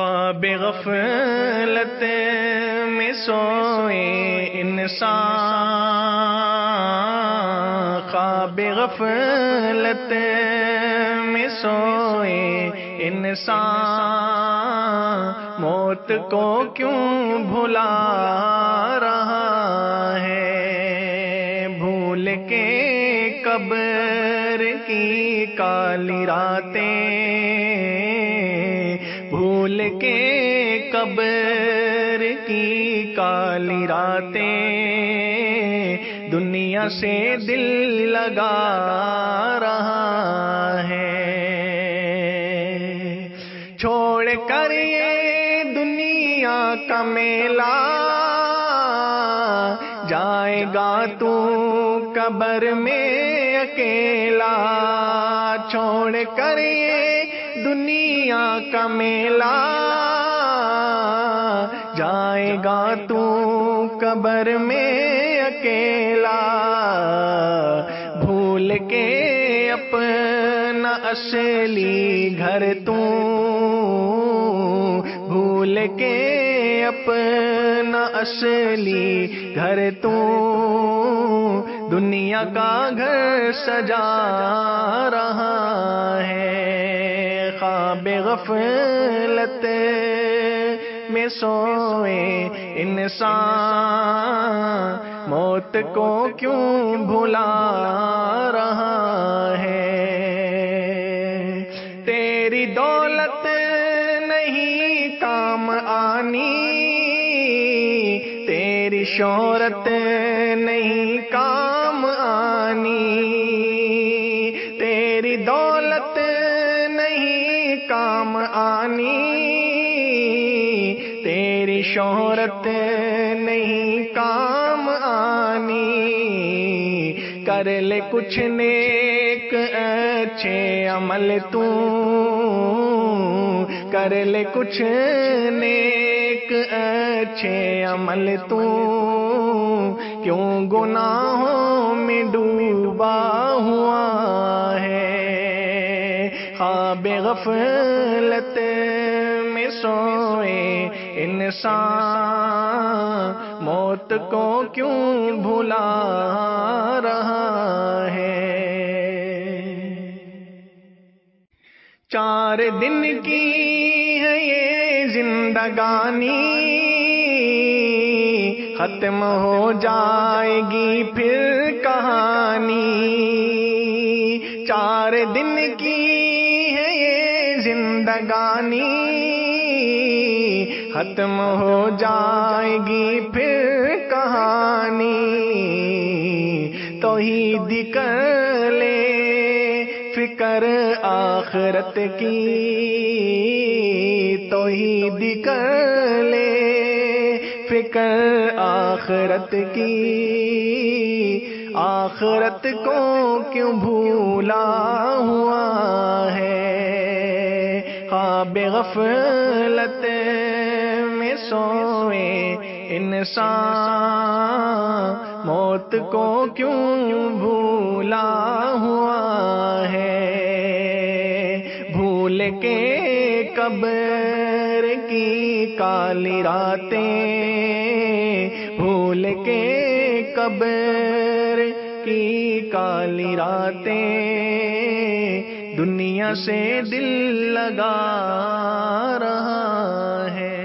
خواب غفلت میں سوئے انسان خواب غفلت میں سوئے انسان، موت کو کیوں بھلا رہا ہے؟ بھول کے قبر کی کالی راتیں بھول کے قبر کی کالی راتیں دنیا سے دل لگا رہا ہے۔ چھوڑ کر یہ دنیا کا میلہ جائے گا تو قبر میں اکیلا۔ چھوڑ کر یہ دنیا کا میلہ جائے گا تو قبر میں اکیلا بھول کے اپنا اصلی گھر تو بھول کے اپنا اصلی گھر تو دنیا کا گھر سجا رہا ہے خواب غفلت میں سوئے انسان، موت کو کیوں بھلا رہا ہے؟ تیری دولت نہیں کام آنی، تیری شہرت نہیں آنی، تیری شہرت نہیں کام آنی۔ کر لے کچھ نیک، اچھے عمل تو۔ کر لے کچھ نیک، اچھے عمل تو۔ کیوں گناہوں میں ڈوبا ہوا ہے؟ خواب غفلت میں سوئے انسان موت کو کیوں بھلا رہا ہے؟ چار دن کی ہے یہ زندگانی، ختم ہو جائے گی پھر کہانی۔ چار دن کی زندگانی ختم ہو جائے گی پھر کہانی۔ تو ہی دکھ لے، فکر آخرت کی۔ تو ہی دکھ لے، فکر آخرت کی۔ آخرت کو کیوں بھولا ہوا؟ خواب غفلت میں سوئے انسان موت کو کیوں بھولا ہوا ہے؟ بھول کے قبر کی کالی راتیں، بھول کے قبر کی کالی راتیں۔ دنیا سے دل لگا رہا ہے۔